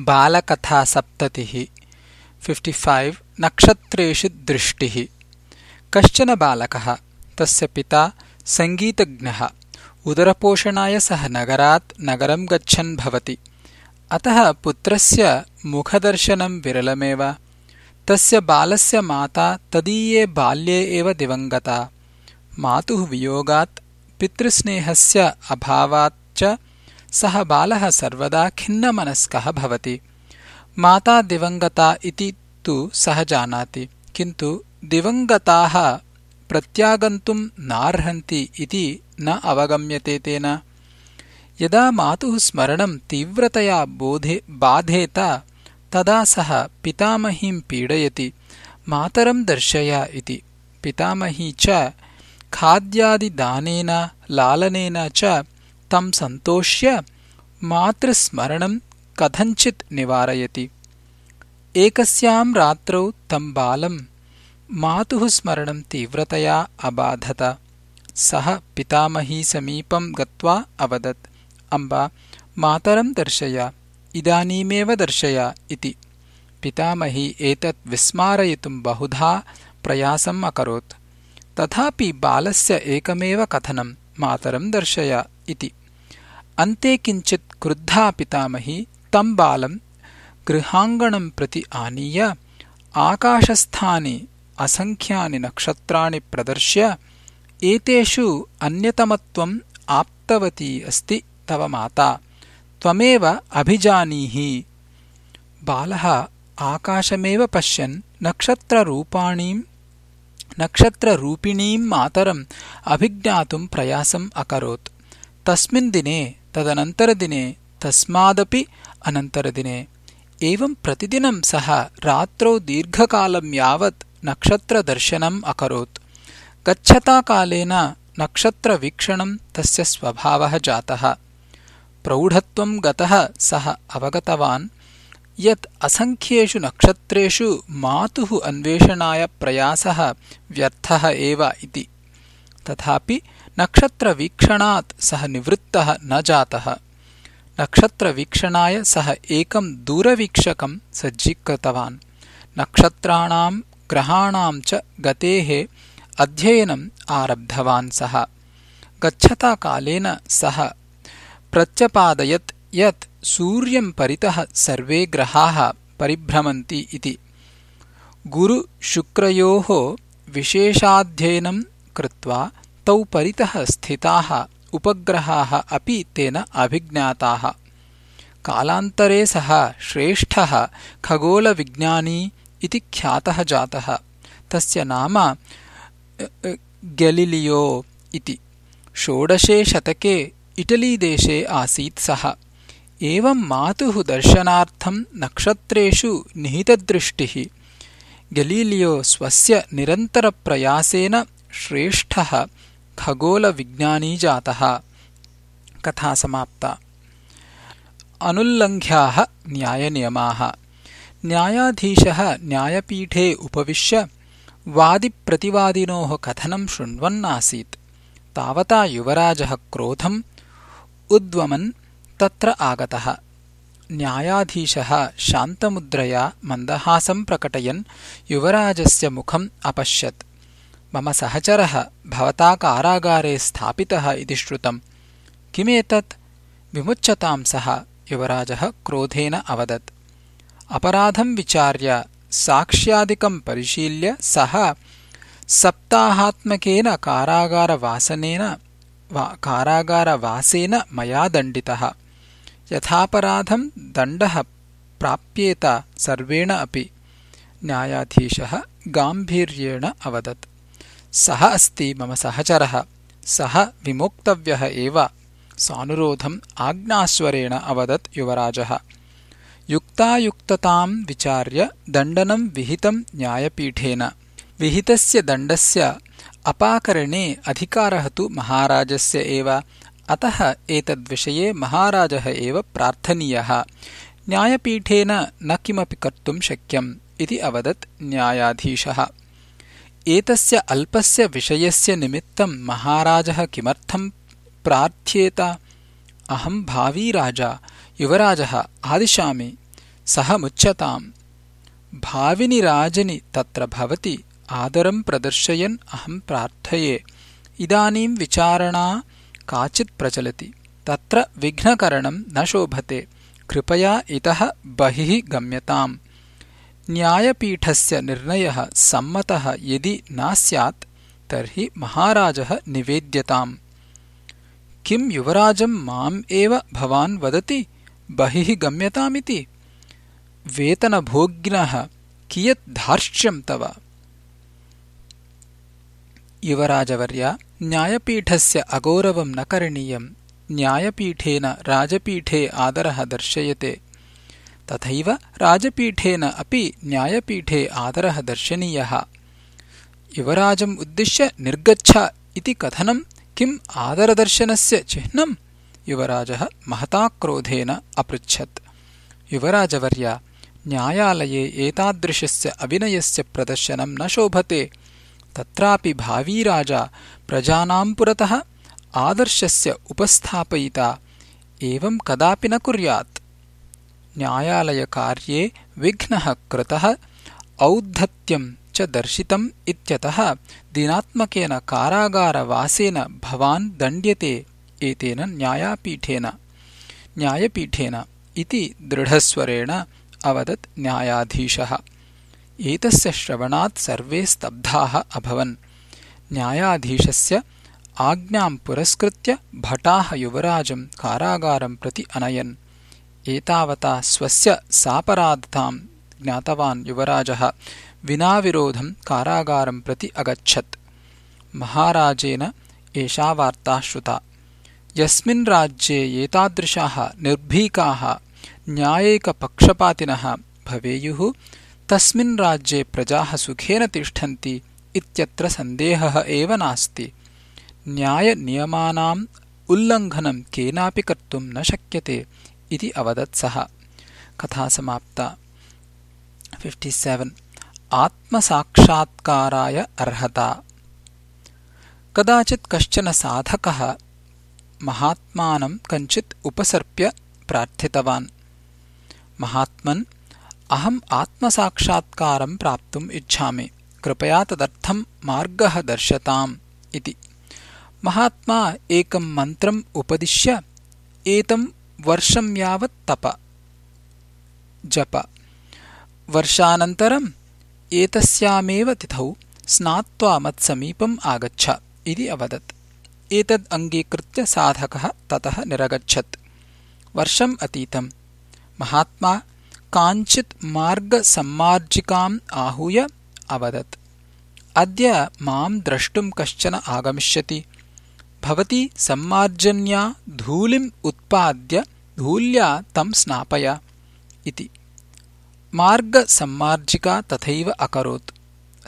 बालकथासप्ततिः फिफ्टिफैव् नक्षत्रेषु दृष्टिः। कश्चन बालकः तस्य पिता सङ्गीतज्ञः उदरपोषणाय सः नगरात् नगरं गच्छन् भवति। अतः पुत्रस्य मुखदर्शनं विरलमेव। तस्य बालस्य माता तदीये बाल्ये एव दिवङ्गता। मातुः वियोगात् पितृस्नेहस्य अभावात् च सः बालः सर्वदा खिन्नमनस्कः भवति। माता दिवङ्गता इति तु सः जानाति किन्तु दिवङ्गताः प्रत्यागन्तुम् नार्हन्ति इति न अवगम्यते तेन। यदा मातुः स्मरणं तीव्रतया बाधेत तदा सः पितामहीम् पीडयति मातरं दर्शय इति। पितामही च खाद्यादिदानेन लालनेन च तं सन्तोष्य मातृस्मरणं कथञ्चित् निवारयति। एकस्याम् रात्रौ तं बालं मातुः स्मरणं तीव्रतया अबाधत। सः पितामहीसमीपं गत्वा अवदत् अम्बा मातरं दर्शय इदानीमेव दर्शय इति। पितामही एतत् विस्मारयितुं बहुधा प्रयासम् अकरोत्। तथापि बालस्य एकमेव कथनं मातरं दर्शय इति अन्ते किञ्चित् क्रुद्धा पितामही तं बालं गृहाङ्गणं प्रति आनीय आकाशस्थानि असङ्ख्यानि नक्षत्राणि प्रदर्श्य एतेषु अन्यतमत्वम् आप्तवती अस्ति तव माता। त्वमेव अभिजानीहि। बालः आकाशमेव पश्यन् नक्षत्ररूपाणीम् नक्षत्ररूपिणीम् मातरम् अभिज्ञातुम् प्रयासम् अकरोत्। तस्मिन् दिने तदनन्तरदिने तस्मादपि अनन्तरदिने। एवम् प्रतिदिनं सः रात्रौ दीर्घकालं यावत् नक्षत्रदर्शनम् अकरोत्। गच्छताकालेन नक्षत्रवीक्षणं तस्य स्वभावः जातः। प्रौढत्वं गतः सः अवगतवान् यत् असङ्ख्येषु नक्षत्रेषु मातुः अन्वेषणाय प्रयासः व्यर्थः एव इति। तथापि नक्षत्रवीक्षणात् सः निवृत्तः न जातः। नक्षत्रवीक्षणाय सः एकं दूरवीक्षकं सज्जीकृतवान्। नक्षत्राणाम् ग्रहाणाम् च गतेः अध्ययनम् आरब्धवान् सः। गच्छताकालेन सः प्रत्यपादयत् यत् सूर्यम् परितः सर्वे ग्रहाः परिभ्रमन्ति इति। गुरुशुक्रयोः विशेषाध्ययनम् कृत्वा तौ परितः स्थिताः उपग्रहाः अपि तेन अभिज्ञाताः। कालान्तरे सः श्रेष्ठः खगोलविज्ञानी इति ख्यातः जातः। तस्य नाम गेलिलियो इति। षोडशे शतके इटलीदेशे आसीत् सः। एवम् मातुः दर्शनार्थम् नक्षत्रेषु निहितदृष्टिः। गेलीलियो स्वस्य निरन्तरप्रयासेन श्रेष्ठः खगोलविज्ञानी जातः। कथा समाप्ता। अनुल्लङ्घ्याः न्यायनियमाः। न्यायाधीशः न्यायपीठे उपविश्य वादिप्रतिवादिनोः कथनं शृण्वन्नासीत्। तावता युवराजः क्रोधम् उद्वमन् तत्र आगतः। न्यायाधीशः शान्तमुद्रया मन्दहासं प्रकटयन् युवराजस्य मुखम् अपश्यत् मम सहचरः भवता कारागारे स्थापितः इति श्रुतम् किमेतत्? विमुच्यताम् सः युवराजः क्रोधेन अवदत्। अपराधम् विचार्य साक्ष्यादिकम् परिशील्य सः सप्ताहात्मकेन कारागारवासनेन कारागारवासेन मया दण्डितः। यथापराधम् दण्डः प्राप्येत सर्वेण अपि। न्यायाधीशः गाम्भीर्येण अवदत् सः अस्ति मम सहचरः। सः विमोक्तव्यः एव। सानुरोधम् आज्ञास्वरेण अवदत् युवराजः। युक्तायुक्तताम् विचार्य दण्डनम् विहितम् न्यायपीठेन। विहितस्य दण्डस्य अपाकरणे अधिकारः तु महाराजस्य एव। अतः एतद्विषये महाराजः एव प्रार्थनीयः। न्यायपीठेन न किमपि कर्तुम् शक्यम् इति अवदत् न्यायाधीशः एतस्य अल्पस्य विषयस्य निमित्तं महाराजः किमर्थम् प्रार्थ्येत? अहम् भावी राजा युवराजः आदिशामि सः मुच्यताम्। भाविनि राजनि तत्र भवति आदरम् प्रदर्शयन् अहम् प्रार्थये। इदानीम् विचारणा काचित् प्रचलति तत्र विघ्नकरणम् न शोभते। कृपया इतः बहिः गम्यताम् न्यायपीठस्य निर्णयः सम्मतः यदि न स्यात् तर्हि महाराजः निवेद्यताम्। किम् युवराजम् माम् एव भवान् वदति? बहिः गम्यतामिति। वेतनभोग्नः कियत् धार्ष्ट्यम् तव? युवराजवर्य न्यायपीठस्य अगौरवम् न करणीयम् न्यायपीठेन राजपीठे आदरः दर्शयते तथैव राजपीठेन अपि न्यायपीठे आदरः दर्शनीयः। युवराजम् उद्दिश्य निर्गच्छ इति कथनम् किम् आदरदर्शनस्य चिह्नम् युवराजः महता क्रोधेन अपृच्छत्। युवराजवर्य न्यायालये एतादृशस्य अविनयस्य प्रदर्शनम् न शोभते। तत्रापि भावीराजा प्रजानाम् पुरतः आदर्शस्य उपस्थापयिता। एवम् कदापि न कुर्यात् न्यायालयकार्ये विघ्नः कृतः औद्धत्यम् च दर्शितम् इत्यतः दिनात्मकेन कारागारवासेन भवान् दण्ड्यते एतेन न्यायापीठेन। न्यायपीठेन इति दृढस्वरेण अवदत् न्यायाधीशः। एतस्य श्रवणात् सर्वे स्तब्धाः अभवन्। न्यायाधीशस्य आज्ञाम् पुरस्कृत्य भटाः युवराजम् कारागारम् प्रति अनयन् एतावता स्वस्य सापराधताम् ज्ञातवान् युवराजः। विनाविरोधम् कारागारम् प्रति अगच्छत्। महाराजेन एषा वार्ता श्रुता। यस्मिन् राज्ये एतादृशाः निर्भीकाः न्यायैकपक्षपातिनः भवेयुः तस्मिन् राज्ये प्रजाः सुखेन तिष्ठन्ति इत्यत्र सन्देहः एव नास्ति। न्यायनियमानाम् उल्लङ्घनम् केनापि कर्तुम् न शक्यते इति अवदत् सः। कथा समाप्ता। आत्मसाक्षात्काराय अर्हता। कदाचित् कश्चन साधकः महात्मानम् कञ्चित् उपसर्प्य प्रार्थितवान्। महात्मन् अहम् आत्मसाक्षात्कारम् प्राप्तुम् इच्छामि। कृपया तदर्थम् मार्गः दर्शताम् इति। महात्मा एकम् मन्त्रम् उपदिश्य एतम् वर्षम् यावत् तप। जप। वर्षानन्तरम् एतस्यामेव तिथौ स्नात्वा मत्समीपम् आगच्छ इति अवदत्। एतद् अङ्गीकृत्य साधकः ततः निरगच्छत्। वर्षम् अतीतम्। महात्मा काञ्चित् मार्गसम्मार्जिकाम् आहूय अवदत्। अद्य माम् द्रष्टुम् कश्चन आगमिष्यति भवती सम्मार्जन्या धूलिम् उत्पाद्य धूल्या तम् स्नापय इति। मार्गसम्मार्जिका तथैव अकरोत्।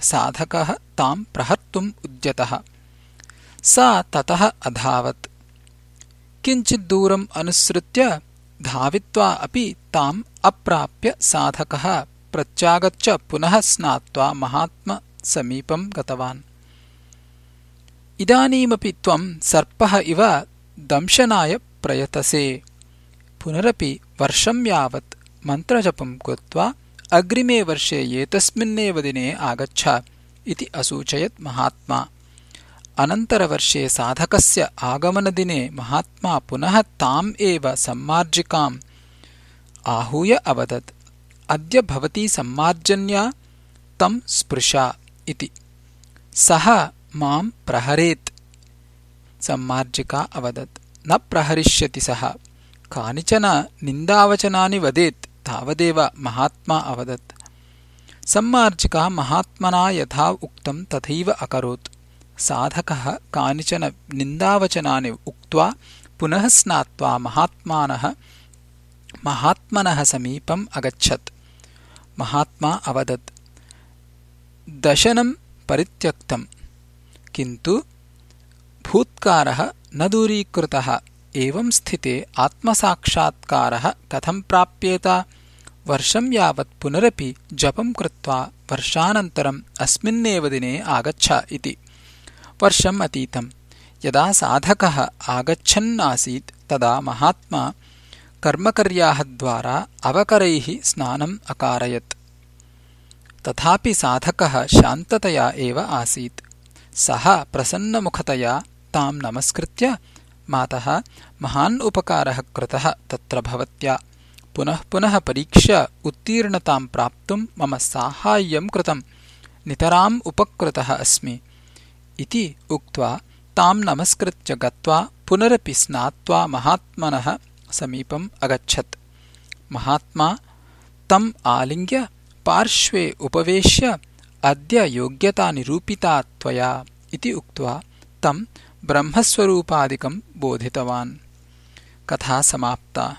साधकः ताम् प्रहर्तुम् उद्यतः। सा ततः अधावत्। किञ्चिद्दूरम् अनुसृत्य धावित्वा अपि ताम् अप्राप्य साधकः प्रत्यागच्छ पुनः स्नात्वा महात्मसमीपम् गतवान् इदानीमपि त्वम् सर्पः इव दंशनाय प्रयतसे। पुनरपि वर्षम् यावत् मन्त्रजपम् कृत्वा अग्रिमे वर्षे एतस्मिन्नेव दिने आगच्छ इति असूचयत् महात्मा। अनन्तरवर्षे साधकस्य आगमनदिने महात्मा पुनः ताम् एव सम्मार्जिकाम्। आहूय अवदत् अद्य भवती सम्मार्जन्या तम् स्पृशा इति। सः माम् प्रहरेत्। सम्मार्जिका अवदत्। न प्रहरिष्यति सः। कानिचन निन्दावचनानि वदेत् तावदेव महात्मा अवदत्। सम्मार्जिका महात्मना यथा उक्तम् तथैव अकरोत्। साधकः कानिचन निन्दावचनानि उक्त्वा पुनः स्नात्वा महात्मानः महात्मनः समीपम् अगच्छत्। महात्मा अवदत्। दशनम् परित्यक्तम् किन्तु भूत्कारः न दूरीकृतः एवम् स्थिते आत्मसाक्षात्कारः कथम् प्राप्येत? वर्षम् यावत् पुनरपि जपम् कृत्वा वर्षानन्तरम् अस्मिन्नेव दिने आगच्छ इति। वर्षम् अतीतम्। यदा साधकः आगच्छन्नासीत् तदा महात्मा कर्मकर्याः द्वारा अवकरैः स्नानम् अकारयत्। तथापि साधकः शान्ततया एव आसीत् सः प्रसन्नमुखतया ताम् नमस्कृत्य मातः महान् उपकारः कृतः तत्र भवत्या। पुनः पुनः परीक्ष्य उत्तीर्णताम् प्राप्तुम् मम साहाय्यम् कृतम् नितराम् उपकृतः अस्मि। इति उक्त्वा ताम् नमस्कृत्य गत्वा पुनरपि स्नात्वा महात्मनः समीपम् अगच्छत्। महात्मा तम् आलिङ्ग्य पार्श्वे उपवेश्य अद्य योग्यता निरूपिता त्वया इति उक्त्वा तम् ब्रह्मस्वरूपादिकम् बोधितवान्। कथा समाप्ता